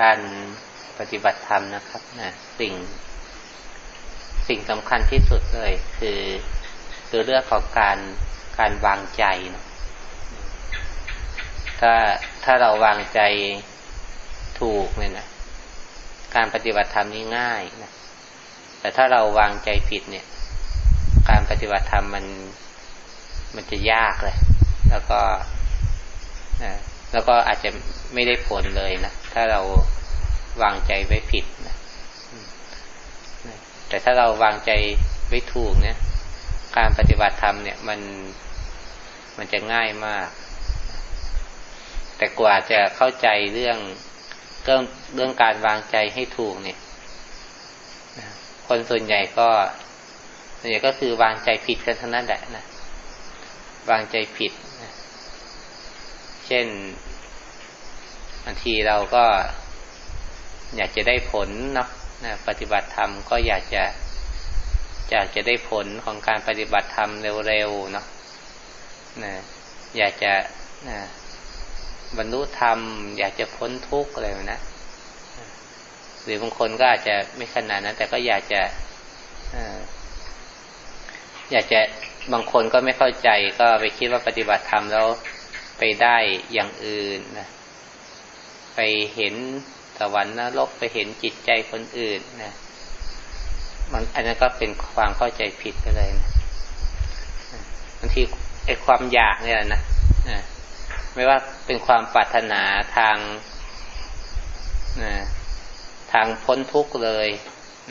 การปฏิบัติธรรมนะครับนะสิ่งสิ่งสำคัญที่สุดเลย คือคือเรื่องของการการวางใจนะถ้าถ้าเราวางใจถูกเนี่ยนะการปฏิบัติธรรมนี่ง่ายนะแต่ถ้าเราวางใจผิดเนี่ย การปฏิบัติธรรมมันมันจะยากเลย แล้วก็ แล้วก็อาจจะไม่ได้ผลเลยนะ ถ้าเราวางใจไว้ผิดนะแต่ถ้าเราวางใจไว้ถูกเนี่ย การปฏิบัติธรรมเนี่ยมันมันจะง่ายมาก แต่กว่าจะเข้าใจเรื่องเรื่องเรื่องการวางใจให้ถูกเนี่ยคนส่วนใหญ่ก็ส่วนใหญ่ก็คือวางใจผิดกันทั้งนั้นแหละนะวางใจผิด เช่นบางทีเราก็อยากจะได้ผลเนาะนะปฏิบัติธรรมก็อยากจะอยากจะได้ผลของการปฏิบัติธรรมเร็วๆเนาะนะอยากจะนะบรรลุธรรม อยากจะพ้นทุกข์อะไรนะหรือบางคนก็อาจจะไม่ขนาดนั้น แต่ก็อยากจะอยากจะบางคนก็ไม่เข้าใจก็ไปคิดว่าปฏิบัติธรรมแล้ว ไปได้อย่างอื่นนะไปเห็นสวรรค์นรกไปเห็นจิตใจคนอื่นนะมันอันนั้นก็เป็นความเข้าใจผิดไปเลยนะบางทีไอ้ความอยากเนี่ยนะนะไม่ว่าเป็นความปรารถนาทางนะทางพ้นทุกข์เลย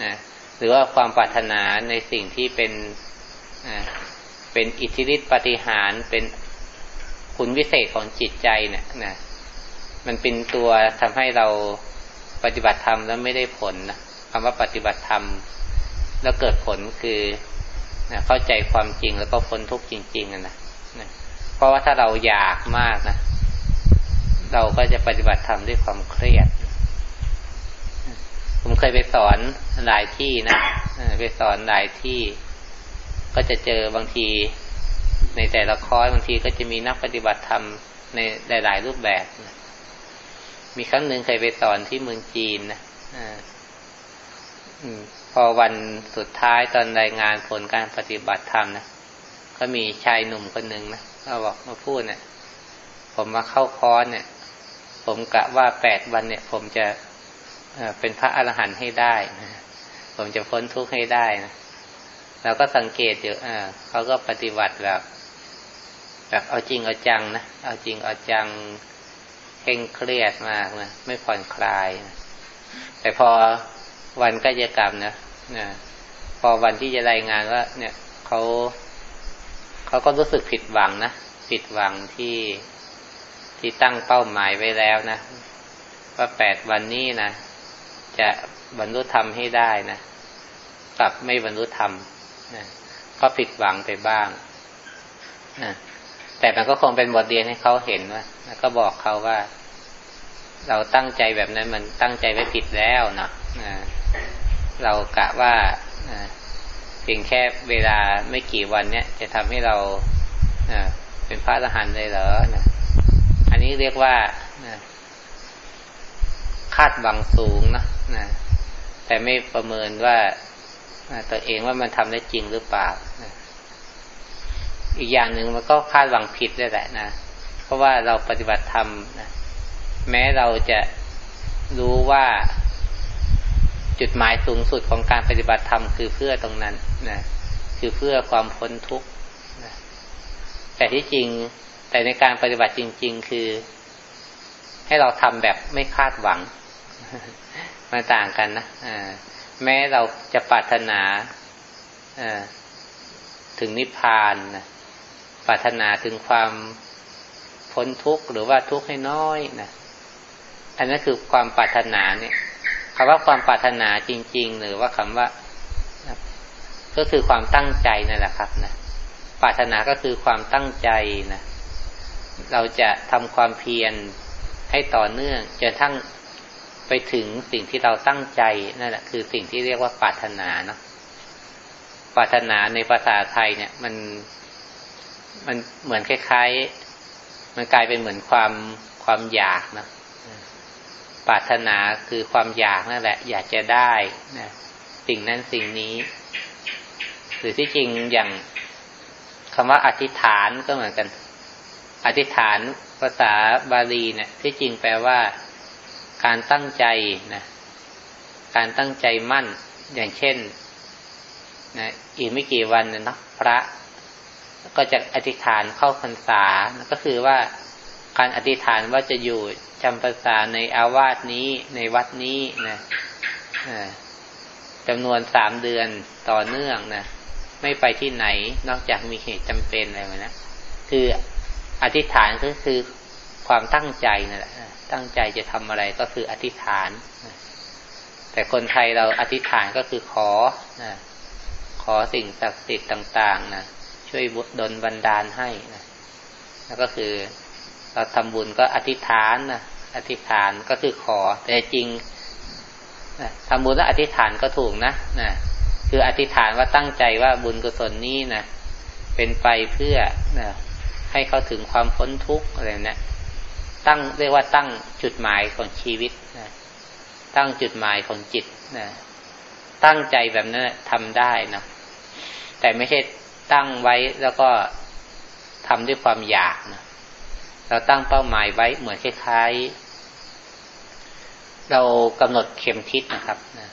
นะหรือว่าความปรารถนาในสิ่งที่เป็นนะเป็นอิทธิฤทธิปฏิหารเป็น คุณวิเศษของจิตใจเนี่ยนะมันเป็นตัวทำให้เราปฏิบัติธรรมแล้วไม่ได้ผลนะคำว่าปฏิบัติธรรม แล้วเกิดผลคือนะเข้าใจความจริงแล้วก็พ้นทุกข์จริงๆนะนะเพราะว่าถ้าเราอยากมากนะเราก็จะปฏิบัติธรรมด้วยความเครียด ผมเคยไปสอนหลายที่นะไปสอนหลายที่ ก็จะเจอบางที ในแต่ละคอร์สบางทีก็จะมีนักปฏิบัติธรรมในหลาย ๆ รูปแบบนะมีครั้งหนึ่งเคยไปสอนที่เมืองจีนนะอพอวันสุดท้ายตอนรายงานผลการปฏิบัติธรรมนะก็มีชายหนุ่มคนหนึ่งนะเขาบอกมาพูดเนะี่ย ผมมาเข้าคอร์สเนี่ย ผมกะว่าแปดวันเนี่ย ผมจะเป็นพระอรหันต์ให้ได้นะผมจะพ้นทุกข์ให้ได้นะเราก็สังเกตอยู่เขาก็ปฏิบัติแบบ แบบเอาจริงเอาจังนะเอาจริงเอาจังเคร่งเครียดมากนะไม่ผ่อนคลายนะแต่พอวันก็จะกลับนะนะพอวันที่จะรายงานว่า เนี่ยเขาเขาก็รู้สึกผิดหวังนะผิดหวังที่ที่ตั้งเป้าหมายไว้แล้วนะว่าแปดวันนี้นะจะบรรลุธรรมให้ได้นะกลับไม่บรรลุธรรมนะก็ผิดหวังไปบ้างนะ แต่มันก็คงเป็นบทเรียนให้เขาเห็นว่าแล้วก็บอกเขาว่า เราตั้งใจแบบนั้นมันตั้งใจไว้ผิดแล้วเนาะเรากะว่าเพียงแค่เวลาไม่กี่วันเนี้ยจะทำให้เราเป็นพระอรหันต์เลยเหรอนะอันนี้เรียกว่าคาดหวังสูงนะนะแต่ไม่ประเมินว่าตัวเองว่ามันทำได้จริงหรือเปล่า อีกอย่างหนึ่งมันก็คาดหวังผิดได้แหละนะ เพราะว่าเราปฏิบัติธรรมนะแม้เราจะรู้ว่าจุดหมายสูงสุดของการปฏิบัติธรรมคือเพื่อตรงนั้นนะคือเพื่อความพ้นทุกข์นะแต่ที่จริงแต่ในการปฏิบัติจริง ๆ คือ ให้เราทำแบบไม่คาดหวังมันต่างกันนะแม้เราจะปรารถนาถึงนิพพานนะ ปรารถนาถึงความพ้นทุกข์หรือว่าทุกข์ให้น้อยนะอันนั้นคือความปรารถนาเนี่ยคำว่าความปรารถนาจริง ๆ หรือว่าคำว่าก็คือความตั้งใจนั่นแหละครับนะปรารถนาก็คือความตั้งใจนะเราจะทำความเพียรให้ต่อเนื่องจนทั้งไปถึงสิ่งที่เราตั้งใจนั่นแหละคือสิ่งที่เรียกว่าปรารถนาเนาะปรารถนาในภาษาไทยเนี่ย มัน มันเหมือนคล้ายๆ มันกลายเป็นเหมือนความความอยากนะปรารถนาคือความอยากนั่นแหละ อยากจะได้นะสิ่งนั้นสิ่งนี้ หรือที่จริงอย่างคำว่าอธิษฐานก็เหมือนกัน อธิษฐานภาษาบาลีเนี่ย ที่จริงแปลว่า การตั้งใจนะการตั้งใจมั่นอย่างเช่นนะอีกไม่กี่วันนะพระ ก็จะอธิษฐานเข้าพรรษา ก็คือว่าการอธิษฐานว่าจะอยู่จำพรรษาในอาวาสนี้ในวัดนี้นะจำนวนสามเดือนต่อเนื่องนะไม่ไปที่ไหนนอกจากมีเหตุจำเป็นอะไรมานะคืออธิษฐานก็คือความตั้งใจนั่นแหละตั้งใจจะทำอะไรก็คืออธิษฐานแต่คนไทยเราอธิษฐานก็คือขอนะขอสิ่งศักดิ์สิทธิ์ต่าง ๆนะ ช่วยดลบันดาลให้นะแล้วก็คือเราทำบุญก็อธิษฐานนะอธิษฐานก็คือขอ แต่จริงทำบุญแล้วอธิษฐานก็ถูกนะนะคืออธิษฐานว่าตั้งใจว่าบุญกุศลนี้นะเป็นไปเพื่อนะให้เขาถึงความพ้นทุกข์อะไรนะตั้งเรียกว่าตั้งจุดหมายของชีวิตนะตั้งจุดหมายของจิตนะตั้งใจแบบนั้นทำได้นะแต่ไม่ใช่ ตั้งไว้แล้วก็ทำด้วยความอยากนะเราตั้งเป้าหมายไว้เหมือนคล้ายๆ เรากำหนดเข็มทิศนะครับนะ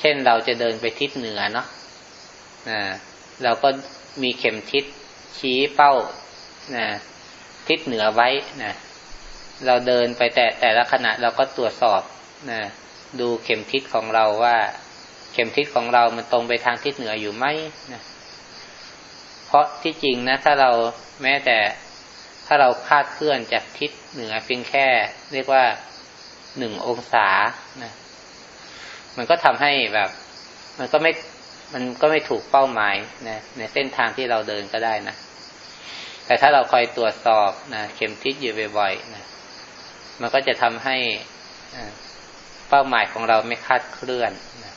เช่นเราจะเดินไปทิศเหนือเนาะนะเราก็มีเข็มทิศชี้เป้านะทิศเหนือไว้นะเราเดินไปแต่แต่ละขณะเราก็ตรวจสอบนะดูเข็มทิศของเราว่า เข็มทิศของเรามันตรงไปทางทิศเหนืออยู่ไหมนะ เพราะที่จริงนะ ถ้าเราแม้แต่ถ้าเราคาดเคลื่อนจากทิศเหนือเพียงแค่ เรียกว่าหนึ่งองศานะมันก็ทำให้แบบ มันก็ไม่มันก็ไม่ถูกเป้าหมายนะในเส้นทางที่เราเดินก็ได้นะแต่ถ้าเราคอยตรวจสอบนะเข็มทิศอยู่บ่อยๆนะมันก็จะทำให้เป้าหมายของเราไม่คาดเคลื่อนนะ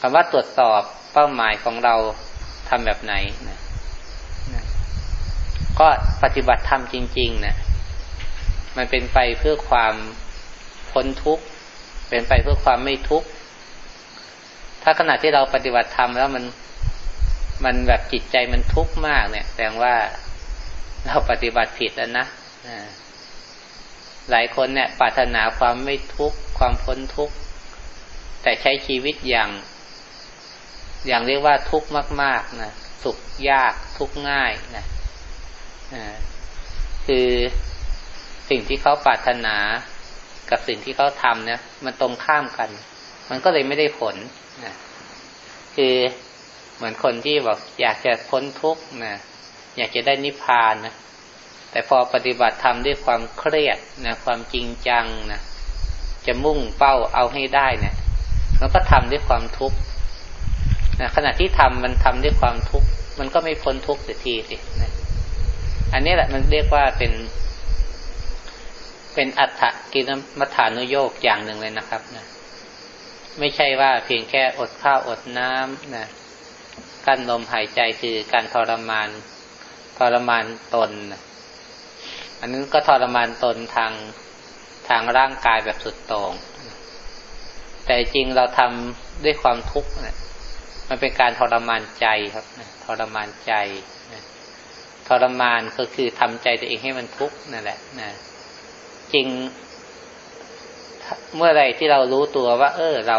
คำว่าตรวจสอบเป้าหมายของเรา ทำแบบไหนนะนะก็ปฏิบัติธรรมจริง ๆนะมันเป็นไปเพื่อความพ้นทุกข์เป็นไปเพื่อความไม่ทุกข์ถ้าขณะที่เราปฏิบัติธรรมแล้วมันมันแบบจิตใจมันทุกข์มากเนี่ย แสดงว่าเราปฏิบัติผิดแล้วนะหลายคนเนี่ยปรารถนาความไม่ทุกข์ความพ้นทุกข์แต่ใช้ชีวิตอย่าง อย่างเรียกว่าทุกข์มาก ๆนะสุขยากทุกข์ง่ายนะคือสิ่งที่เขาปรารถนากับสิ่งที่เขาทำเนี่ยมันตรงข้ามกัน มันก็เลยไม่ได้ผลนะคือเหมือนคนที่บอกอยากจะพ้นทุกข์นะอยากจะได้นิพพานนะแต่พอปฏิบัติทำด้วยความเครียดนะความจริงจังนะจะมุ่งเป้าเอาให้ได้เนะี่ยมันก็ทำด้วยความทุกข์ นะขณะที่ทำมันทำด้วยความทุกข์ มันก็ไม่พ้นทุกข์สักทีสินะอันนี้แหละมันเรียกว่าเป็น เป็นอัฏฐกินมัฐานุโยกอย่างหนึ่งเลยนะครับนะไม่ใช่ว่าเพียงแค่อดข้าวอดน้ำนะกั้นลมหายใจคือการทรมาน ทรมานตนนะอันนั้นก็ทรมานตนทางทางร่างกายแบบสุดโต่งแต่จริงเราทำด้วยความทุกข์นะ มันเป็นการทรมานใจครับทรมานใจทรมานก็คือทำใจตัวเองให้มันทุกข์นั่นแหละนะจริง เมื่อไรที่เรารู้ตัวว่า เออ เรา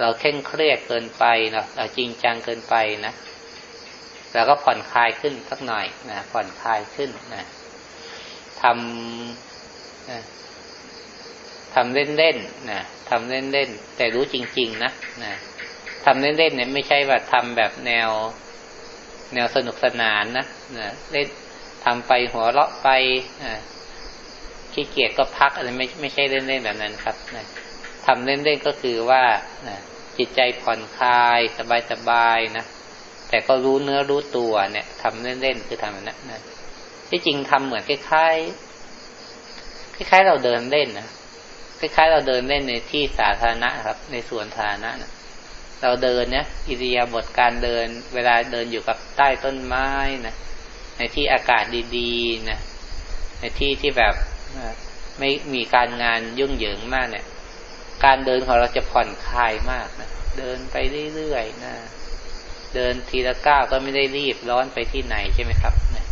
เราเคร่งเครียดเกินไปเนาะเราจริงจังเกินไปนะเราก็ผ่อนคลายขึ้นสักหน่อยนะผ่อนคลายขึ้นนะทำทำเล่นๆนะทำเล่นๆแต่รู้จริง ๆ นะนะ ทำเล่นๆเนี่ยไม่ใช่ว่าทำแบบแนว แนวสนุกสนานนะนะเล่นทำไปหัวเราะไปขี้เกียจก็พักอะไรไม่ไม่ใช่เล่นๆแบบนั้นครับนะทำเล่นๆก็คือว่านะจิตใจผ่อนคลาย สบายๆนะแต่ก็รู้เนื้อรู้ตัวเนี่ยทำเล่นๆคือทำแบบนั้นนะที่จริงทำเหมือนคล้ายๆคล้ายๆเราเดินเล่นนะคล้ายๆเราเดินเล่นในที่สาธารณะครับ ในสวนสาธารณะนะ เราเดินเนี่ยอิริยาบถการเดิน เวลาเดินอยู่กับใต้ต้นไม้นะในที่อากาศดีๆนะในที่ที่แบบไม่มีการงานยุ่งเหยิงมากเนี่ย การเดินของเราจะผ่อนคลายมากนะเดินไปเรื่อยๆนะเดินทีละก้าวก็ไม่ได้รีบร้อนไปที่ไหนใช่ไหมครับนี่ย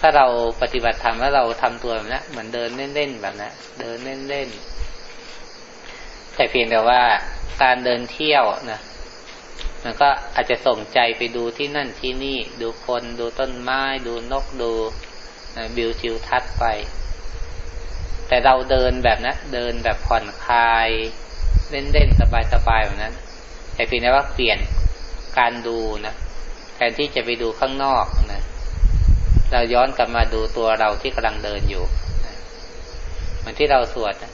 ถ้าเราปฏิบัติธรรมแล้วเราทำตัวแบบนี้เหมือนเดินเล่นๆแบบนะเดินเล่นๆแต่เพียงแต่ว่า การเดินเที่ยวนะมันก็อาจจะส่งใจไปดูที่นั่นที่นี่ ดูคนดูต้นไม้ ดูนกดูบิวทิวทัศน์ไป แต่เราเดินแบบนะเดินแบบผ่อนคลาย เล่นๆสบายๆแบบนั้น แต่เพียงแต่ว่าเปลี่ยนการดูนะแทนที่จะไปดูข้างนอกนะเราย้อนกลับมาดูตัวเราที่กำลังเดินอยู่เหมือนที่เราสวดนะ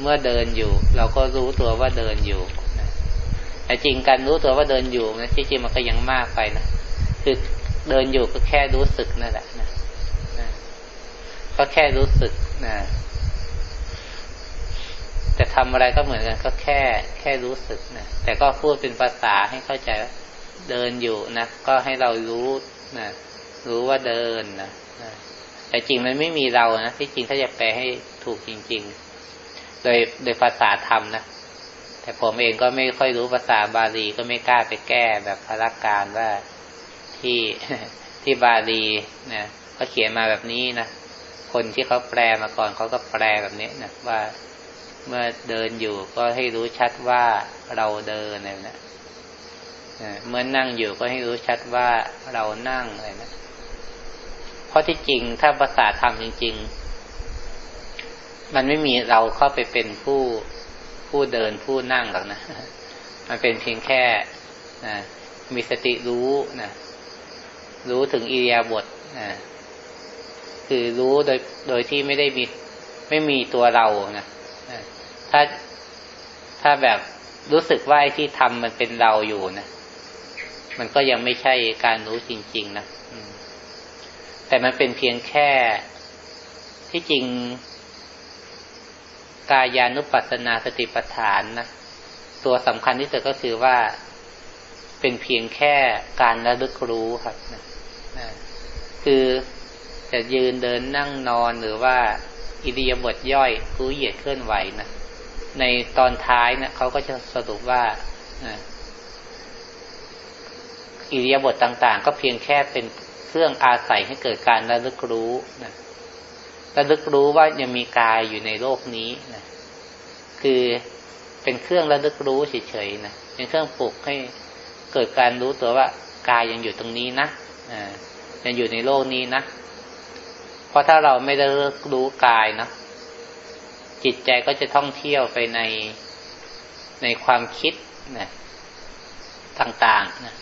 เมื่อเดินอยู่ เราก็รู้ตัวว่าเดินอยู่แต่จริงการรู้ตัวว่าเดินอยู่นะที่จริงมันก็ยังมากไปนะคือเดินอยู่ก็แค่รู้สึกนั่นแหละนะก็แค่รู้สึกนะจะทำอะไรก็เหมือนกันก็แค่แค่รู้สึกนะแต่ก็พูดเป็นภาษาให้เข้าใจว่าเดินอยู่นะก็ให้เรารู้นะรู้ว่าเดินนะแต่จริงมันไม่มีเรานะที่จริงถ้าจะแปลให้ถูกจริง ๆ โดยโดยภาษาธรรมนะแต่ผมเองก็ไม่ค่อยรู้ภาษาบาลีก็ไม่กล้าไปแก้แบบพระการว่าที่ที่บาลีนะเขาเขียนมาแบบนี้นะคนที่เขาแปลมาก่อนเขาก็แปลแบบนี้นะว่าเมื่อเดินอยู่ก็ให้รู้ชัดว่าเราเดินอะไรนะเมื่อนั่งอยู่ก็ให้รู้ชัดว่าเรานั่งอะไรนะเพราะที่จริงถ้าภาษาธรรมจริง ๆ มันไม่มีเราเข้าไปเป็นผู้ผู้เดินผู้นั่งหรอกนะ มันเป็นเพียงแค่มีสติรู้นะรู้ถึงอิริยาบถนะคือรู้โดยโดยที่ไม่ได้มีไม่มีตัวเรานะถ้าถ้าแบบรู้สึกว่าไอ้ที่ทำมันเป็นเราอยู่นะมันก็ยังไม่ใช่การรู้จริง ๆ นะแต่มันเป็นเพียงแค่ที่จริง กายานุปัสสนาสติปัฏฐานนะตัวสำคัญที่สุดก็คือว่าเป็นเพียงแค่การระลึกรู้ครับนะคือจะยืนเดินนั่งนอนหรือว่าอิริยาบถย่อยรู้เหยียดเคลื่อนไหวนะในตอนท้ายนะเขาก็จะสรุปว่าอิริยาบถต่าง ๆ ก็เพียงแค่เป็นเครื่องอาศัยให้เกิดการระลึกรู้นะ ระลึกรู้ว่ายังมีกายอยู่ในโลกนี้นะคือเป็นเครื่องระลึกรู้เฉยๆนะเป็นเครื่องปลุกให้เกิดการรู้ตัวว่ากายยังอยู่ตรงนี้นะอยังอยู่ในโลกนี้นะเพราะถ้าเราไม่ได้รู้กายนะจิตใจก็จะท่องเที่ยวไปในในความคิดนะต่างๆนะ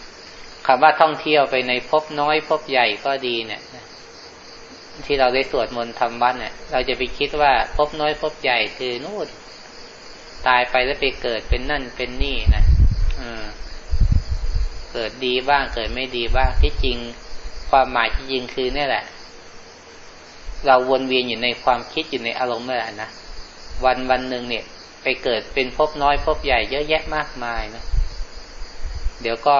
คำว่าท่องเที่ยวไปในภพน้อยภพใหญ่ก็ดีเนี่ย ที่เราได้สวดมนต์ทำวัดเนี่ยเราจะไปคิดว่าภพน้อยภพใหญ่คือนู่นตายไปแล้วไปเกิดเป็นนั่นเป็นนี่นะเกิดดีบ้างเกิดไม่ดีบ้างที่จริงความหมายที่จริงคือนี่แหละ เราวนเวียนอยู่ในความคิดอยู่ในอารมณ์นั่นแหละนะวันวันหนึ่งเนี่ย ไปเกิดเป็นภพน้อยภพใหญ่ เยอะแยะมากมายนะเดี๋ยวก็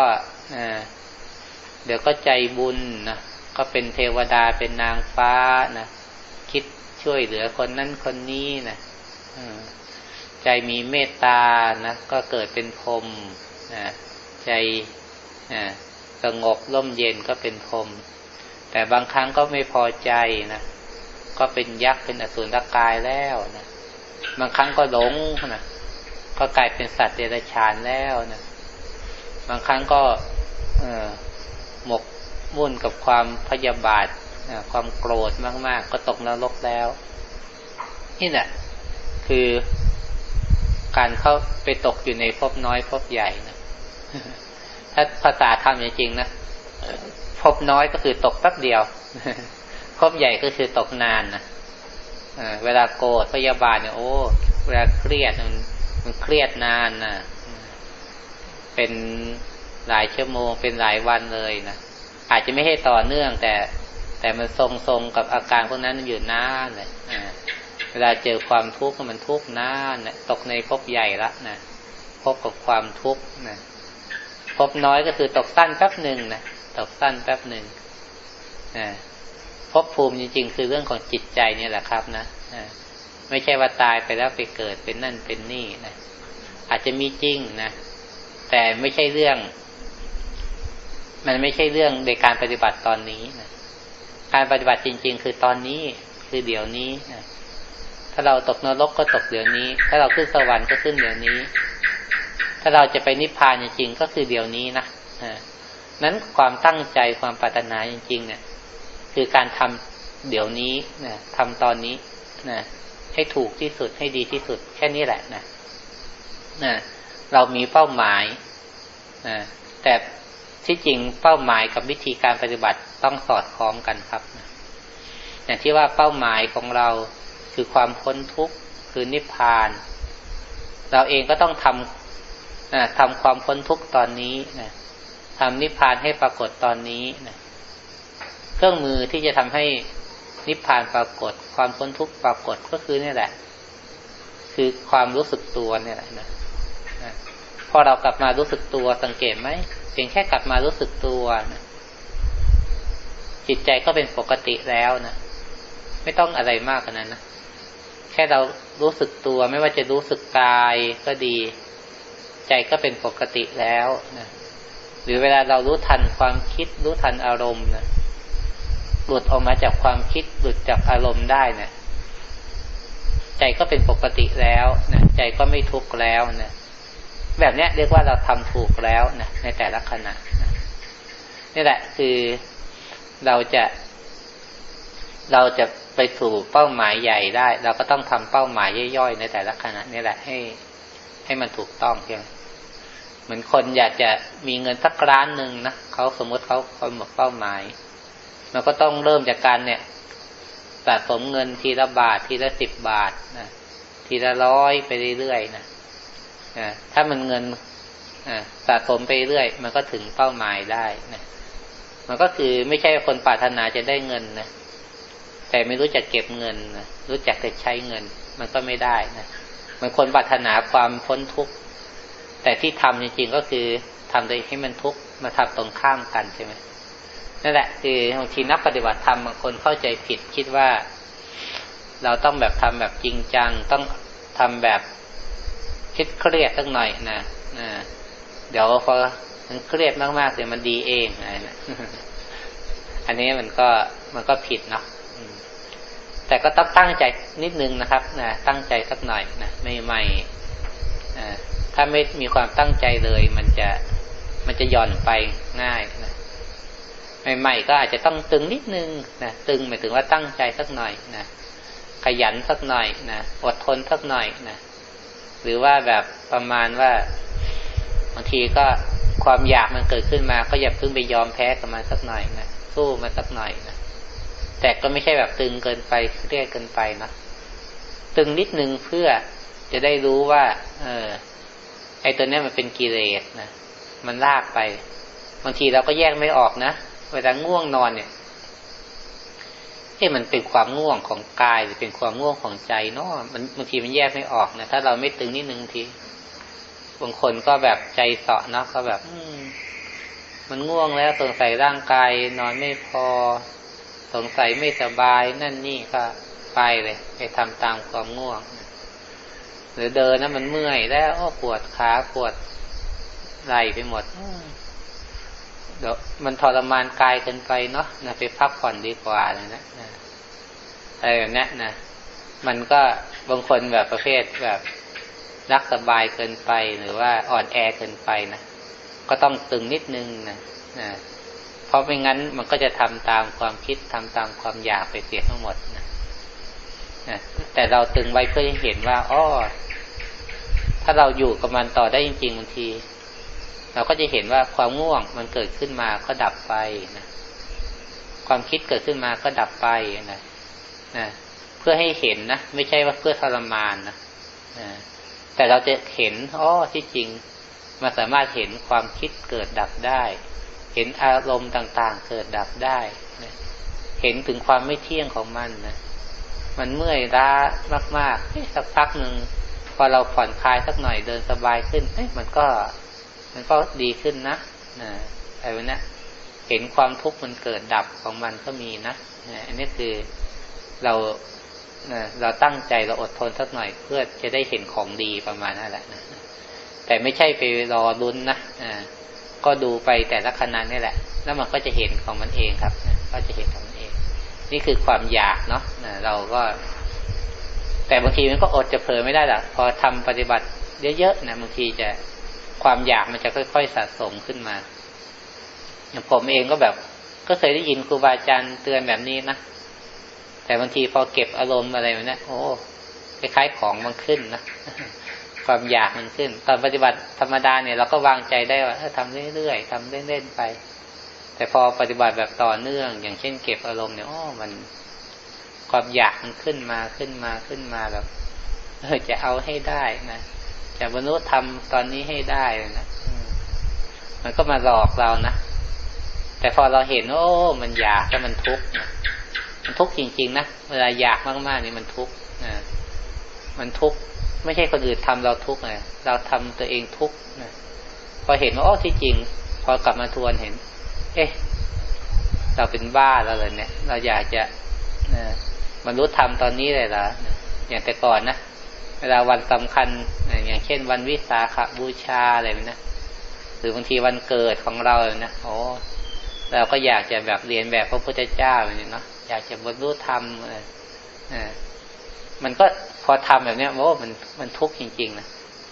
เดี๋ยวก็ใจบุญนะ ก็เป็นเทวดาเป็นนางฟ้านะคิดช่วยเหลือคนนั้นคนนี้นะใจมีเมตตานะก็เกิดเป็นพรมนะใจสงบร่มเย็นก็เป็นพรมแต่บางครั้งก็ไม่พอใจนะก็เป็นยักษ์เป็นอสุรกายแล้วนะบางครั้งก็หลงนะก็กลายเป็นสัตว์เดรัจฉานแล้วนะบางครั้งก็หมก มุ่นกับความพยาบาทความโกรธมาก ๆ ก็ตกนรกแล้ว นี่แหละคือการเข้าไปตกอยู่ในภพน้อยภพใหญ่นะถ้าภาษาธรรมจริงๆนะภพน้อยก็คือตกแป๊บเดียวภพใหญ่ก็คือตกนานนะเวลาโกรธพยาบาทเนี่ยโอ้เวลาเครียดมันมันเครียดนานนะเป็นหลายชั่วโมงเป็นหลายวันเลยนะ อาจจะไม่ให้ต่อเนื่อง แต่แต่มันทรงๆกับอาการพวกนั้นอยู่นานเลยเวลาเจอความทุกข์มันทุกข์นานนะตกในภพใหญ่ละนะพบกับความทุกข์นะพบน้อยก็คือตกสั้นแป๊บหนึ่งนะตกสั้นแป๊บหนึ่งนะพบภูมิจริง ๆ คือเรื่องของจิตใจนี่แหละครับนะไม่ใช่ว่าตายไปแล้วไปเกิดเป็นนั่นเป็นนี่นะอาจจะมีจริงนะแต่ไม่ใช่เรื่อง มันไม่ใช่เรื่องในการปฏิบัติตอนนี้นะการปฏิบัติจริง ๆ คือตอนนี้คือเดี๋ยวนี้นะถ้าเราตกนรกก็ตกเดี๋ยวนี้ ถ้าเราขึ้นสวรรค์ก็ขึ้นเดี๋ยวนี้ ถ้าเราจะไปนิพพานจริงๆก็คือเดี๋ยวนี้นะนั้นความตั้งใจความปรารถนาจริง ๆ เนี่ย คือการทำเดี๋ยวนี้นะทำตอนนี้นะให้ถูกที่สุดให้ดีที่สุด แค่นี้แหละนะนะเรามีเป้าหมายนะแต่ ที่จริงเป้าหมายกับวิธีการปฏิบัติต้องสอดคล้องกันครับอย่างที่ว่าเป้าหมายของเราคือความพ้นทุกข์คือนิพพาน เราเองก็ต้องทำนะทำความพ้นทุกข์ตอนนี้นะทำนิพพานให้ปรากฏตอนนี้นะเครื่องมือที่จะทำให้นิพพานปรากฏ ความพ้นทุกข์ปรากฏก็คือนี่แหละ คือความรู้สึกตัวเนี่ยแหละนะพอเรากลับมารู้สึกตัวสังเกตไหม เพียงแค่กลับมารู้สึกตัวนะจิตใจก็เป็นปกติแล้วนะไม่ต้องอะไรมากกว่านั้นนะแค่เรารู้สึกตัวไม่ว่าจะรู้สึกกายก็ดี ใจก็เป็นปกติแล้วนะหรือเวลาเรารู้ทันความคิดรู้ทันอารมณ์นะหลุดออกมาจากความคิดหลุดจากอารมณ์ได้นะใจก็เป็นปกติแล้วนะใจก็ไม่ทุกข์แล้วนะ แบบนี้เรียกว่าเราทำถูกแล้วนะในแต่ละขณะนะนี่แหละคือเราจะ เราจะไปสู่เป้าหมายใหญ่ได้ เราก็ต้องทำเป้าหมายย่อยๆในแต่ละขณะนี่แหละให้ให้มันถูกต้องใช่ไหมเหมือนคนอยากจะมีเงินสักล้านหนึ่งนะเขาสมมติเขาคนหมดเป้าหมายเราก็ต้องเริ่มจากการเนี่ยสะสมเงินทีละบาททีละสิบบาทนะทีละร้อยไปเรื่อยๆนะ ถ้ามันเงินสะสมไปเรื่อย มันก็ถึงเป้าหมายได้นะมันก็คือไม่ใช่คนปรารถนาจะได้เงินนะแต่ไม่รู้จักเก็บเงินนะรู้จักแต่ใช้เงิน มันก็ไม่ได้นะมันคนปรารถนาความพ้นทุกข์แต่ที่ทำจริงๆก็คือทำโดยให้มันทุกข์มาทำตรงข้ามกันใช่ไหมนั่นแหละ คือบางทีนักปฏิบัติธรรมบางคนเข้าใจผิดคิดว่า เราต้องแบบทำแบบจริงจัง ต้องทำแบบ คิดเครียดตั้งหน่อยนะนะเดี๋ยวพอมันเครียดมากๆเดี๋ยวมันดีเองอะไรนะอันนี้มันก็มันก็ผิดเนาะแต่ก็ต้องตั้งใจนิดนึงนะครับนะตั้งใจสักหน่อยนะไม่ไม่ถ้าไม่มีความตั้งใจเลย มันจะมันจะหย่อนไปง่ายนะใหม่ๆก็อาจจะต้องตึงนิดนึงนะตึงหมายถึงว่าตั้งใจสักหน่อยนะขยันสักหน่อยนะอดทนสักหน่อยนะ หรือว่าแบบประมาณว่าบางทีก็ความอยากมันเกิดขึ้นมา ก็อย่าเพิ่งไปยอมแพ้กับมันสักหน่อยนะสู้มาสักหน่อยนะแต่ก็ไม่ใช่แบบตึงเกินไปเครียดเกินไปนะตึงนิดนึงเพื่อจะได้รู้ว่า เออ ไอตัวนี้มันเป็นกิเลสนะมันลากไป บางทีเราก็แยกไม่ออกนะเวลาง่วงนอนเนี่ย เอ้มันเป็นความง่วงของกายหรือเป็นความง่วงของใจเนาะมันบางทีมันแยกไม่ออกนะถ้าเราไม่ตึงนิดนึงทีบางคนก็แบบใจเสาะเนาะก็แบบ อืมมันง่วงแล้วสงสัยร่างกายนอนไม่พอ สงสัยไม่สบายนั่นนี่ก็ไปเลยไปทำตามความง่วง หรือเดินนะมันเมื่อยแล้วปวดขาปวดไหล่ไปหมดเดี๋ยวมันทรมานกายเกินไปเนาะนะไปพักผ่อนดีกว่าเลยนะ อะไรแบบนี้นะมันก็บางคนแบบประเภทแบบรักสบายเกินไปหรือว่าอ่อนแอเกินไปนะก็ต้องตึงนิดนึงนะนะเพราะไม่งั้นมันก็จะทำตามความคิดทำตามความอยากไปเสียทั้งหมดนะนะแต่เราตึงไว้เพื่อให้เห็นว่าอ้อถ้าเราอยู่กับมันต่อได้จริงๆบางที เราก็จะเห็นว่าความง่วงมันเกิดขึ้นมาก็ดับไปนะความคิดเกิดขึ้นมาก็ดับไปนะ นะเพื่อให้เห็นนะไม่ใช่ว่าเพื่อทรมานนะนะแต่เราจะเห็นอ๋อที่จริงมันสามารถเห็นความคิดเกิดดับได้ เห็นอารมณ์ต่างๆ เกิดดับได้นะเห็นถึงความไม่เที่ยงของมันนะมันเมื่อยล้ามากๆสักพักหนึ่งพอเราผ่อนคลายสักหน่อยเดินสบายขึ้นเอ้ยมันก็ มันก็ดีขึ้นนะนะอะไรวะเนี่ยเห็นความทุกข์มันเกิดดับของมันก็มีนะนะอันนี้คือ เราเราตั้งใจเราอดทนสักหน่อยเพื่อจะได้เห็นของดีประมาณนั่นแหละแต่ไม่ใช่ไปรอรุ้นนะก็ดูไปแต่ละขณะนี่แหละ แล้วมันก็จะเห็นของมันเองครับก็จะเห็นของมันเอง นี่คือความอยากเนาะนะเราก็ แต่บางทีมันก็อดจะเผลอไม่ได้หรอกพอทำปฏิบัติเยอะๆนะบางทีจะความอยากมันจะค่อยๆสะสมขึ้นมาอย่างผมเองก็แบบ ก็เคยได้ยินครูบาอาจารย์เตือนแบบนี้นะ แต่บางทีพอเก็บอารมณ์อะไรมันเนี่ยโอ้คล้ายๆของมันขึ้นนะความอยากมันขึ้น ตอนปฏิบัติธรรมดาเนี่ยเราก็วางใจได้ว่าทำเรื่อยๆทำเล่นๆไป แต่พอปฏิบัติแบบต่อเนื่อง อย่างเช่น เก็บอารมณ์เนี่ยโอ้มัน ความอยากมันขึ้นมาขึ้นมาขึ้นมาแบบเออจะเอาให้ได้นะจะบรรลุธรรมตอนนี้ให้ได้นะมันก็มาหลอกเรานะแต่พอเราเห็นโอ้ มันอยากแล้วมันทุกข์นะ ทุกข์จริง ๆ นะเวลาอยากมากๆนี่มันทุกข์นะมันทุกข์ไม่ใช่คนอื่นทำเราทุกข์นะเราทำตัวเองทุกข์นะพอเห็นว่าอ๋อที่จริง พอกลับมาทวนเห็น เอ๊ะ เราเป็นบ้าแล้วเลยเนี่ย เราอยากจะนะมันรู้ทำตอนนี้เลยละอย่างแต่ก่อนนะเวลาวันสำคัญอย่างเช่น วันวิสาขบูชาอะไรนะหรือบางทีวันเกิดของเราเนะโอ้เราก็อยากจะแบบเรียนแบบพระพุทธเจ้าอย่างนี้เนาะ อยากจะบรรลุธรรมอ่ามันก็พอทำแบบเนี้ยโอ้มันมันทุกข์จริงๆนะ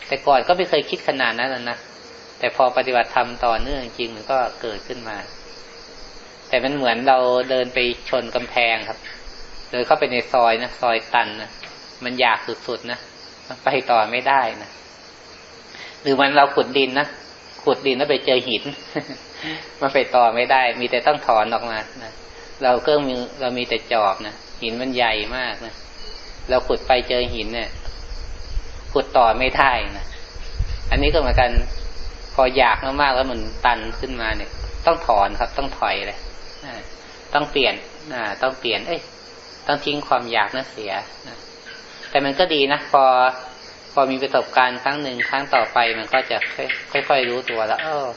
แต่ก่อนก็ไม่เคยคิดขนาดนั้นนะแต่พอปฏิบัติธรรมต่อเนื่องจริงมันก็เกิดขึ้นมา แต่มันเหมือนเราเดินไปชนกำแพงครับ เดินเข้าไปในซอยนะซอยตันนะมันอยากสุดๆนะมันไปต่อไม่ได้นะหรือมันเราขุดดินนะขุดดินแล้วไปเจอหิน มันไปต่อไม่ได้ มีแต่ต้องถอนออกมานะ เราก็มีเรามีแต่จอบนะหินมันใหญ่มากนะเราขุดไปเจอหินเนี่ยขุดต่อไม่ได้นะอันนี้ก็เหมือนกันพออยากมากๆแล้วมันตันขึ้นมาเนี่ย ต้องถอนครับ ต้องถอยเลยต้องเปลี่ยนต้องเปลี่ยน เอ้ยต้องทิ้งความอยากนั่นเสียแต่มันก็ดีนะพอพอมีประสบการณ์ครั้งหนึ่งครั้งต่อไปมันก็จะค่อยๆรู้ตัวแล้วเออ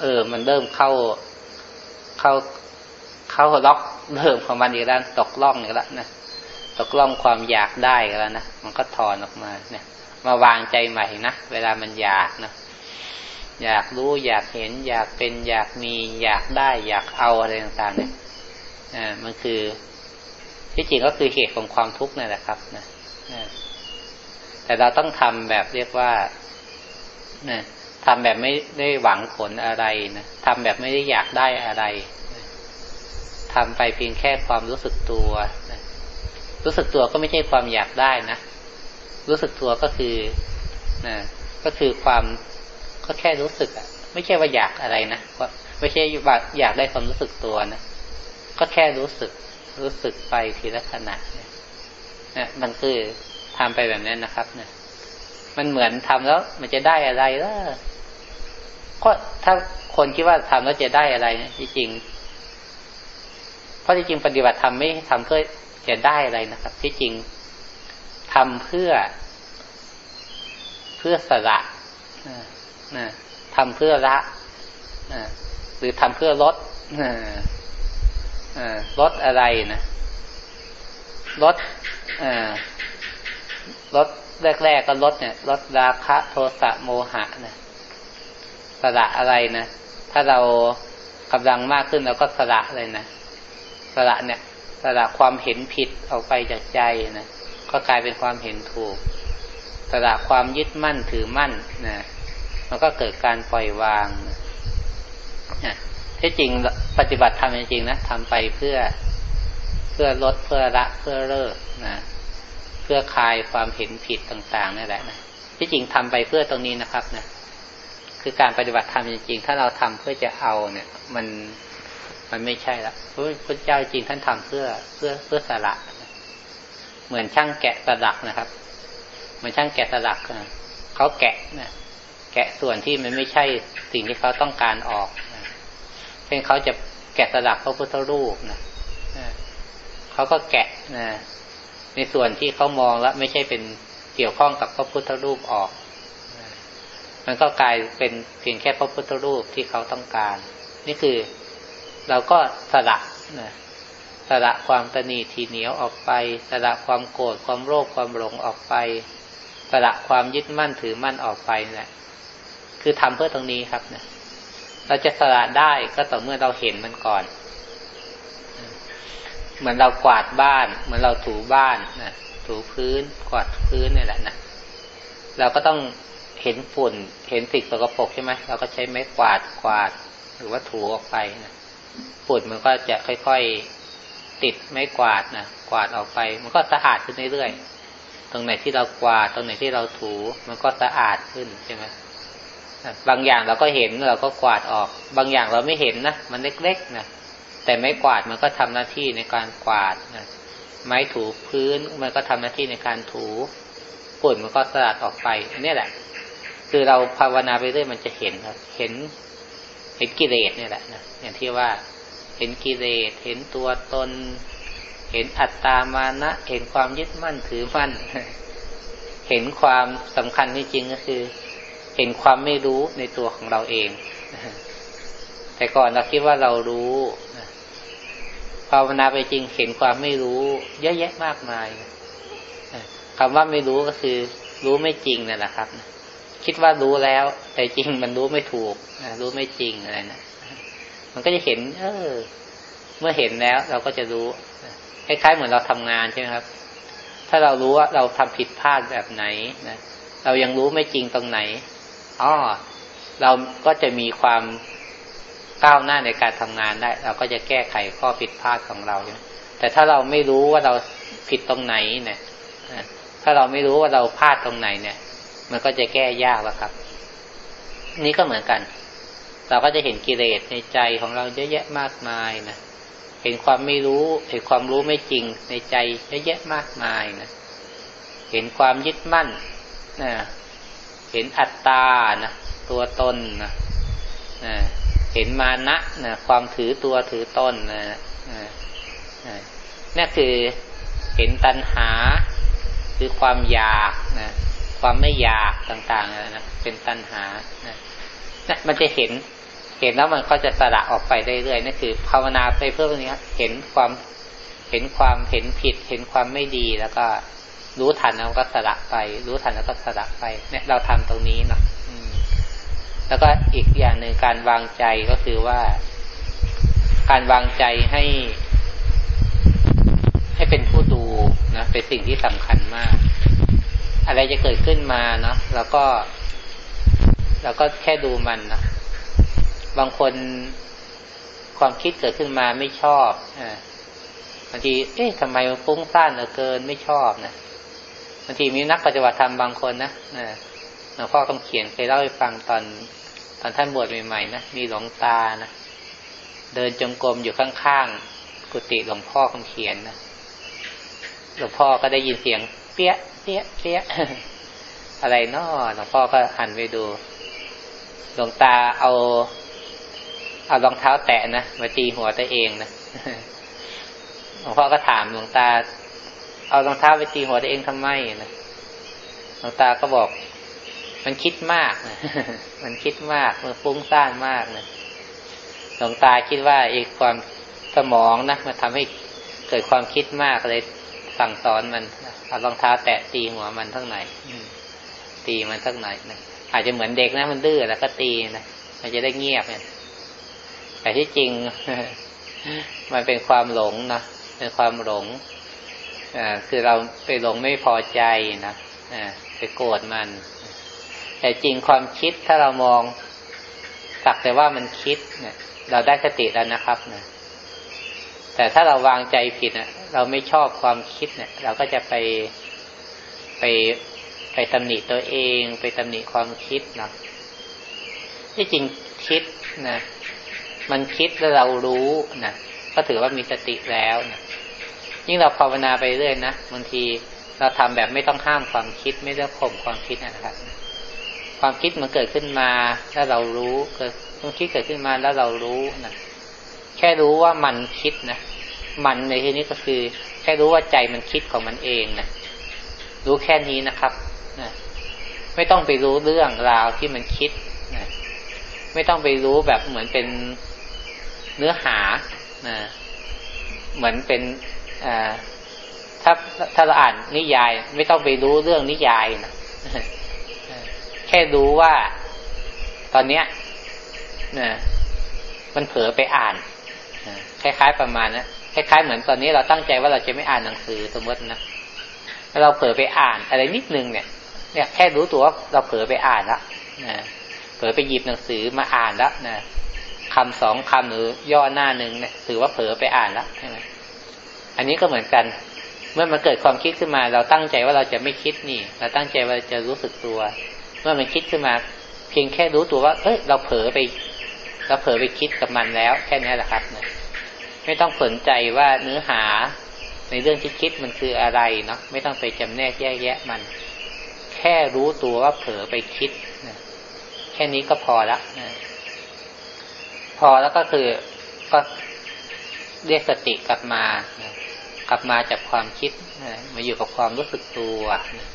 เออ มันเริ่มเข้าเข้า เขาล็อกเริ่มของมันอีกแล้วตกล่องอีกแล้วนะตกล่องความอยากได้แล้วนะมันก็ถอนออกมาเนี่ย มาวางใจใหม่นะเวลามันอยากนะอยากรู้อยากเห็น อยากเป็นอยากมี อยากได้ อยากเอาอะไรต่างๆเนี่ยอ่ามันคือที่จริงก็คือเหตุของความทุกข์นั่นแหละครับนะแต่เราต้องทำแบบเรียกว่านะทำแบบไม่ได้หวังผลอะไรนะทำแบบไม่ได้อยากได้อะไร ทำไปเพียงแค่ความรู้สึกตัว รู้สึกตัวก็ไม่ใช่ความอยากได้นะ รู้สึกตัวก็คือนะก็คือความก็แค่รู้สึกอะไม่ใช่ว่าอยากอะไรนะไม่ใช่ว่าอยากได้ความรู้สึกตัวนะก็แค่รู้สึก รู้สึกไปทีละขณะเนี่ยนะมันคือทำไปแบบนั้นนะครับเนี่ย มันเหมือนทำแล้ว มันจะได้อะไรล่ะก็ถ้าคนคิดว่าทำแล้วจะได้อะไรนะที่จริง เพราะที่จริงปฏิบัติธรรมไม่ทำเพื่อจะได้อะไรนะครับ ที่จริงทำเพื่อ เพื่อสละนะทำเพื่อละหรือทำเพื่อลดลดอะไรนะลดลดแรกๆก็ลดเนี่ยลดราคะโทสะโมหะนะสละอะไรนะถ้าเรากำลังมากขึ้นเราก็สละเลยนะ สละเนี่ยสละความเห็นผิดออกไปจากใจนะก็กลายเป็นความเห็นถูกสละความยึดมั่นถือมั่นนะมันก็เกิดการปล่อยวางนะที่จริงปฏิบัติทำจริงๆนะทำไปเพื่อเพื่อลดเพื่อละเพื่อเลิกนะเพื่อคลายความเห็นผิดต่างๆนี่แหละนะที่จริงทำไปเพื่อตรงนี้นะครับนะคือการปฏิบัติธรรมจริงๆ ถ้าเราทำเพื่อจะเอาเนี่ย มัน มันไม่ใช่ละพระพุทธเจ้าจริงท่านทำเพื่อเพื่อเพื่อสละเหมือนช่างแกะสลักนะครับ เหมือนช่างแกะสลักเขาแกะนะแกะส่วนที่มันไม่ใช่สิ่งที่เขาต้องการออกนะเช่นเขาจะแกะสลักพระพุทธรูปนะเขาก็แกะนะในส่วนที่เขามองแล้วไม่ใช่เป็นเกี่ยวข้องกับพระพุทธรูปออก มันก็กลายเป็นเพียงแค่พระพุทธรูปที่เขาต้องการ นี่คือ เราก็สละนะสละความตนีทีเหนียวออกไป สละความโกรธความโลภความหลงออกไป สละความยึดมั่นถือมั่นออกไปนี่แหละคือทำเพื่อตรงนี้ครับเนะเราจะสละได้ก็ต่อเมื่อเราเห็นมันก่อน เหมือนเรากวาดบ้าน เหมือนเราถูบ้านนะถูพื้นกวาดพื้นนี่แหละนะเราก็ต้องเห็นฝุ่น เห็นสิ่งสกปรกใช่ไหมเราก็ใช้ไม้กวาดกวาด หรือว่าถูออกไปนะ ฝุ่นมันก็จะค่อยๆติดไม้กวาดนะกวาดออกไป มันก็สะอาดขึ้นเรื่อยๆตรงไหนที่เรากวาดตรงไหนที่เราถู มันก็สะอาดขึ้นใช่ไหมบางอย่างเราก็เห็นเราก็กวาดออก บางอย่างเราไม่เห็นนะมันเล็กๆนะแต่ไม้กวาดมันก็ทำหน้าที่ในการกวาดนะไม้ถูพื้นมันก็ทำหน้าที่ในการถูฝุ่นมันก็สลัดออกไปนี่แหละ คือเราภาวนาไปเรื่อยมันจะเห็นครับ เห็น ห็นกิเลสเนี่ยแหละนะอย่างที่ว่าเห็นกิเลสเห็นตัวตน เห็นอัตตามานะ เห็นความยึดมั่นถือมั่น เห็นความสำคัญที่จริงก็คือ เห็นความไม่รู้ในตัวของเราเอง แต่ก่อนเราคิดว่าเรารู้ภาวนาไปจริงเห็นความไม่รู้ เยอะแยะมากมายคำว่าไม่รู้ก็คือ รู้ไม่จริงนั่นแหละครับ คิดว่ารู้แล้ว แต่จริงมันรู้ไม่ถูกรู้ไม่จริงอะไรนะมันก็จะเห็น เออ เมื่อเห็นแล้ว เราก็จะรู้คล้ายๆเหมือนเราทำงานใช่ไหมครับ ถ้าเรารู้ว่าเราทำผิดพลาดแบบไหนนะเรายังรู้ไม่จริงตรงไหนอ๋อเราก็จะมีความก้าวหน้าในการทำงานได้ เราก็จะแก้ไขข้อผิดพลาดของเราแต่ถ้าเราไม่รู้ว่าเราผิดตรงไหนเนี่ยถ้าเราไม่รู้ว่าเราพลาดตรงไหนเนี่ย มันก็จะแก้ยากแล้วครับ นี่ก็เหมือนกัน เราก็จะเห็นกิเลสในใจของเราเยอะแยะมากมายนะเห็นความไม่รู้เห็นความรู้ไม่จริงในใจเยอะแยะมากมายนะเห็นความยึดมั่นนะเห็นอัตตานะตัวตนนะนะเห็นมานะนะความถือตัวถือตนนะนั่นคือเห็นตัณหาคือความอยากนะ ความไม่อยากต่างๆนะเป็นตัณหานะนะมันจะเห็น เห็นแล้วมันก็จะสละออกไปเรื่อยๆนั่นคือ ภาวนาไปเพื่อตรงนี้เห็นความเห็นความเห็นผิด เห็นความไม่ดีแล้วก็รู้ทันแล้วก็สละไป รู้ทันแล้วก็สละไป เนี่ย เราทำตรงนี้เนาะแล้วก็อีกอย่างหนึ่งการวางใจก็คือว่า การวางใจให้ ให้เป็นผู้ดูนะเป็นสิ่งที่สำคัญมาก อะไรจะเกิดขึ้นมาเนาะแล้วก็เราก็แค่ดูมันนะบางคนความคิดเกิดขึ้นมาไม่ชอบอ่าบางที เอ๊ะทำไมมันฟุ้งซ่านเหลือเกินไม่ชอบนะบางทีมีนักปฏิบัติธรรมบางคนนะหลวงพ่อคำเขียนเคยเล่าให้ฟังตอนตอนท่านบวชใหม่ๆนะมีหลวงตานะเดินจงกรมอยู่ข้างๆกุฏิหลวงพ่อคำเขียนนะหลวงพ่อก็ได้ยินเสียง เปี้ย เปี้ยเปี้ยอะไรนาะหลวงพ่อก็หันไปดูหลวงตาเอา เอารองเท้าแตะนะมาตีหัวตัวเองนะหลวงพ่อก็ถามหลวงตา เอารองเท้าไปตีหัวตัวเองทำไมนะหลวงตาก็บอก มันคิดมากนะมันคิดมากมันฟุ้งซ่านมากนะหลวงตาคิดว่าไอ้ความสมองนะมันทำให้เกิดความคิดมากเลยสั่งสอนมัน เอารองเท้าแตะตีหัวมันทั้งไหนตีมันทั้งไหนนะอาจจะเหมือนเด็กนะมันดื้อแล้วก็ตีนะมันจะได้เงียบเนี่ยแต่ที่จริง มันเป็นความหลงนะเป็นความหลงอ่าคือเราไปหลงไม่พอใจนะอ่าไปโกรธมัน แต่จริงความคิดถ้าเรามองสักแต่ว่ามันคิดเนี่ย เราได้สติแล้วนะครับนะแต่ถ้าเราวางใจผิดเนะ เราไม่ชอบความคิดเนี่ย เราก็จะไปไปไปตำหนิตัวเอง ไปตำหนิความคิดเนาะที่จริงคิดนะมันคิดแล้วเรารู้นะก็ถือว่ามีสติแล้วนะยิ่งเราภาวนาไปเรื่อยนะบางทีเราทำแบบไม่ต้องห้ามความคิดไม่ต้องข่มความคิดนะครับ ความคิดมันเกิดขึ้นมาถ้าเรารู้เกิดความคิดเกิดขึ้นมาแล้วเรารู้นะแค่รู้ว่ามันคิดนะ มันในที่นี้ก็คือ แค่รู้ว่าใจมันคิดของมันเองนะรู้แค่นี้นะครับนะไม่ต้องไปรู้เรื่องราวที่มันคิดนะไม่ต้องไปรู้แบบเหมือนเป็นเนื้อหานะเหมือนเป็นถ้าถ้าเราอ่านนิยาย ไม่ต้องไปรู้เรื่องนิยายนะแค่รู้ว่าตอนเนี้ยนะมันเผลอไปอ่านคล้ายๆประมาณนะ คล้ายๆเหมือนตอนนี้เราตั้งใจว่าเราจะไม่อ่านหนังสือสมมตินะเราเผลอไปอ่านอะไรนิดนึงเนี่ย เนี่ยแค่รู้ตัวว่าเราเผลอไปอ่านแล้วนะเผลอไปหยิบหนังสือมาอ่านแล้วนะคำสองคำหรือย่อหน้าหนึ่งเนี่ยถือว่าเผลอไปอ่านแล้วใช่ไหมอันนี้ก็เหมือนกัน เมื่อมันเกิดความคิดขึ้นมา เราตั้งใจว่าเราจะไม่คิดนี่ เราตั้งใจว่าจะรู้สึกตัว เมื่อมันคิดขึ้นมา เพียงแค่รู้ตัวว่า เอ้ยเราเผลอไป เราเผลอไปคิดกับมันแล้ว แค่นี้แหละครับเนี่ย ไม่ต้องสนใจว่าเนื้อหาในเรื่องที่คิดมันคืออะไรเนาะไม่ต้องไปจำแนกแยกแยะมัน แค่รู้ตัวว่าเผลอไปคิดนะแค่นี้ก็พอละนะพอแล้วก็คือก็เรียกสติกลับมานะกลับมาจากความคิดนะมาอยู่กับความรู้สึกตัวนะ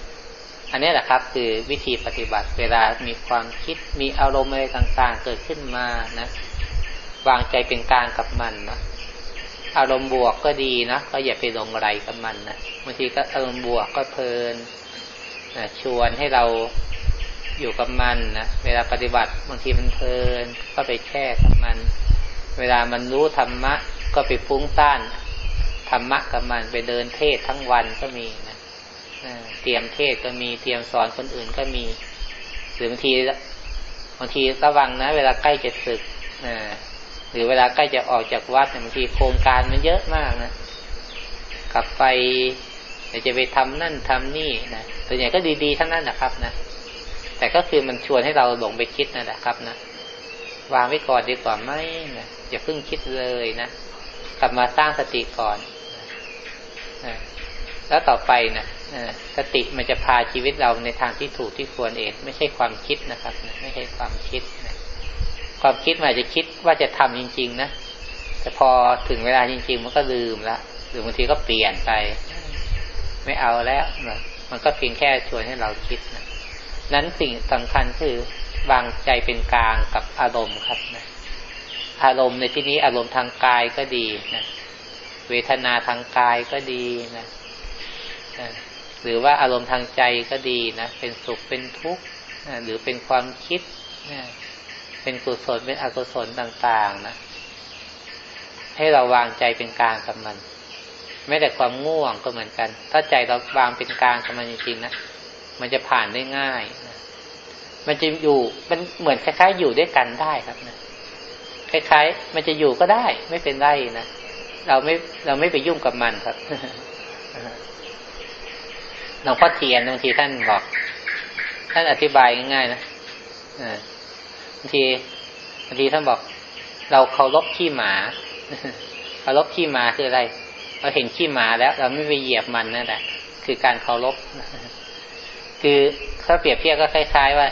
อันนี้แหละครับ คือวิธีปฏิบัติเวลามีความคิดมีอารมณ์อะไรต่าง ๆ เกิดขึ้นมานะ วางใจเป็นกลางกับมันนะ อารมณ์บวกก็ดีนะก็อย่าไปลงอะไรกับมันนะบางทีก็อารมณ์บวกก็เพลินนะชวนให้เราอยู่กับมันนะเวลาปฏิบัติบางทีมันเพลิน ก็ไปแช่กับมัน เวลามันรู้ธรรมะ ก็ไปฟุ้งซ่านธรรมะกับมัน ไปเดินเทศทั้งวันก็มีนะเตรียมเทศก็มีเตรียมสอนคนอื่นก็มีหรือบางทีบางทีระวังนะ เวลาใกล้จะศึกห รือเวลาใกล้จะออกจากวัดบางทีโครงการมันเยอะมากนะกลับไปจะไปทำนั่นทำนี่นะส่วนใหญ่ก็ดีๆทั้งนั้นนะครับนะแต่ก็คือมันชวนให้เราหลงไปคิดนั่นแหละครับนะวางไว้ก่อนดีกว่าไหมนะอย่าเพิ่งคิดเลยนะกลับมาสร้างสติก่อนนะแล้วต่อไปนะสติมันจะพาชีวิตเราในทางที่ถูกที่ควรเองไม่ใช่ความคิดนะครับนะไม่ใช่ความคิดนะ ความคิดมันอาจจะคิดว่าจะทำจริง ๆ นะแต่พอถึงเวลาจริง ๆ มันก็ลืมละหรือบางทีก็เปลี่ยนไป ไม่เอาแล้วนะมันก็เพียงแค่ชวนให้เราคิดนะนั้นสิ่งสำคัญคือวางใจเป็นกลางกับอารมณ์ครับนะอารมณ์ในที่นี้อารมณ์ทางกายก็ดีนะเวทนาทางกายก็ดีนะหรือว่าอารมณ์ทางใจก็ดีนะเป็นสุขเป็นทุกข์หรือเป็นความคิดนะ เป็นกุศลเป็นอกุศลต่างๆนะให้เราวางใจเป็นกลางกับมันไม่แต่ความง่วงก็เหมือนกัน ถ้าใจเราวางเป็นกลางกับมันจริงๆนะ มันจะผ่านได้ง่ายนะมันจะอยู่มันเหมือนคล้ายๆอยู่ด้วยกันได้ครับนะ คล้ายๆ มันจะอยู่ก็ได้ ไม่เป็นไรนะ เราไม่เราไม่ไปยุ่งกับมันครับหลวงพ่อเทียนบางทีท่านบอก ท่านอธิบายง่ายๆนะ บางทีบางทีท่านบอก เราเคารพขี้หมาเคารพขี้หมาคืออะไร เราเห็นขี้หมาแล้ว เราไม่ไปเหยียบมันนั่นแหละคือการเคารพคือถ้าเปรียบเทียบก็คล้ายๆ ว่า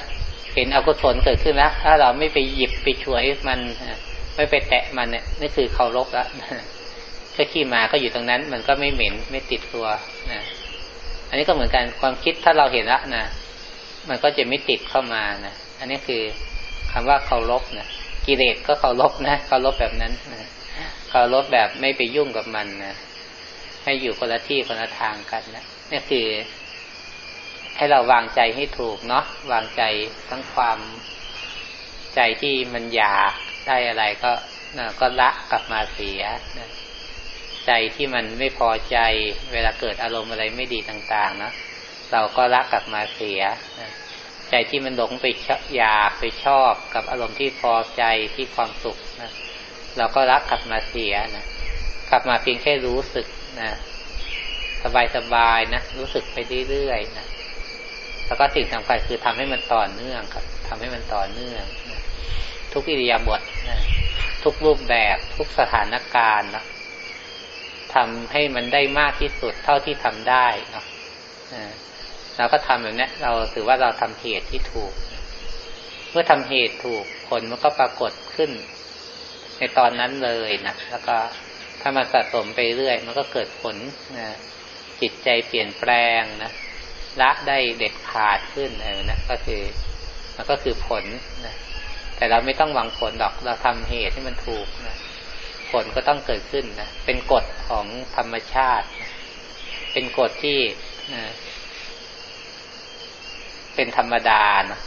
เห็นอกุศลเกิดขึ้นแล้ว ถ้าเราไม่ไปหยิบไปช่วยมันไม่ไปแตะมันเนี่ยนี่คือเคารพแล้วถ้าขี้หมาก็อยู่ตรงนั้น มันก็ไม่เหม็นไม่ติดตัวนะอันนี้ก็เหมือนกันความคิดถ้าเราเห็นแล้วนะมันก็จะไม่ติดเข้ามานะอันนี้คือ คำว่าเคารพนะกิเลสก็เคารพนะเคารพแบบนั้นนะเคารพแบบไม่ไปยุ่งกับมันนะให้อยู่คนละที่คนละทางกันนะนี่คือ ให้เราวางใจให้ถูกเนาะวางใจทั้งความใจที่มันอยากได้อะไรก็นะก็ละกลับมาเสียนะใจที่มันไม่พอใจเวลาเกิดอารมณ์อะไรไม่ดีต่าง ๆ นะเราก็ละกลับมาเสียนะ ใจที่มันหลงไปอยากไปชอบกับอารมณ์ที่พอใจที่ความสุขนะเราก็รักกลับมาเสียนะกลับมาเพียงแค่รู้สึกนะสบายๆนะรู้สึกไปเรื่อยๆนะแล้วก็สิ่งสำคัญคือทำให้มันต่อเนื่องครับทำให้มันต่อเนื่องนะทุกอิริยาบถนะทุกรูปแบบทุกสถานการณ์นะทำให้มันได้มากที่สุดเท่าที่ทำได้นาะ เราก็ทำแบบนี้เราถือว่าเราทำเหตุที่ถูก เมื่อทำเหตุถูกผลมันก็ปรากฏขึ้น ในตอนนั้นเลยนะแล้วก็ถ้ามาสะสมไปเรื่อย มันก็เกิดผลนะจิตใจเปลี่ยนแปลงนะละได้เด็ดขาดขึ้นเออนะก็คือมันก็คือผลนะแต่เราไม่ต้องหวังผลดอกเราทำเหตุให้มันถูกนะผลก็ต้องเกิดขึ้นนะเป็นกฎของธรรมชาติ เป็นกฎที่นะ เป็นธรรมดานะ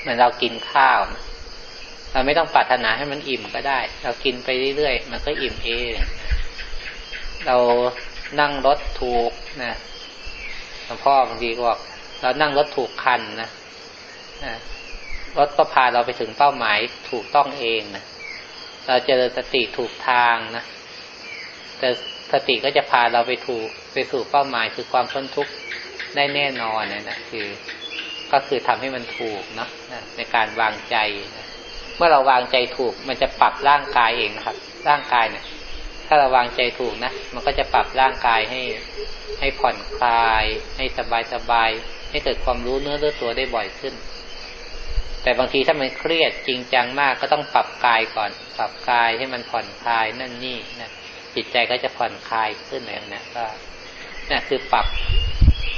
เหมือนเรากินข้าวนะเราไม่ต้องปรารถนาให้มันอิ่มก็ได้ เรากินไปเรื่อยๆ มันก็อิ่มเอง เรานั่งรถถูกนะหลวงพ่อบางทีก็บอกเรานั่งรถถูกคันนะนะรถก็พาเราไปถึงเป้าหมายถูกต้องเองนะเราเจริญสติถูกทางนะแต่สติก็จะพาเราไปถูกไปสู่เป้าหมายคือความพ้นทุกข์ ได้แน่นอนนะนะคือ ก็คือทำให้มันถูกเนาะในการวางใจนะเมื่อเราวางใจถูก มันจะปรับร่างกายเองนะครับ ร่างกายเนี่ย ถ้าเราวางใจถูกนะมันก็จะปรับร่างกายให้ ให้ผ่อนคลาย ให้สบายสบายให้เกิดความรู้เนื้อรู้ตัวได้บ่อยขึ้น แต่บางทีถ้ามันเครียดจริงจังมากก็ต้องปรับกายก่อน ปรับกายให้มันผ่อนคลายนั่นนี่นะจิตใจก็จะผ่อนคลายขึ้นอย่างนี้ก็นี่คือปรับ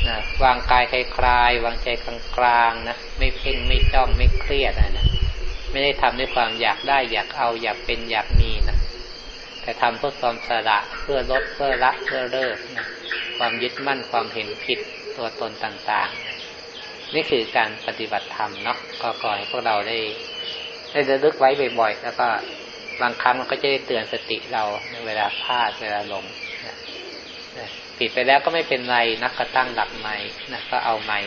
นะวางกายคลายคลาย วางใจกลางๆนะไม่เพ่งไม่จ้องไม่เครียดนะนะไม่ได้ทำด้วยความอยากได้อยากเอาอยากเป็นอยากมีนะแต่ทำเพื่อความสละเพื่อลดเพื่อละเพื่อเลิกนะความยึดมั่นความเห็นผิดตัวตนต่างๆ นี่คือการปฏิบัติธรรมเนาะก็ขอให้พวกเราได้ ได้ระลึกไว้บ่อยๆแล้วก็บางครั้งมันก็จะได้เตือนสติเราในเวลาพลาดเวลาหลงนะิดไปแล้วก็ไม่เป็นไรนักก็ตั้งหลักใหม่นะก็เอาใหม่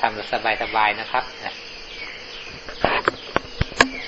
ทำสบายสบายนะครับ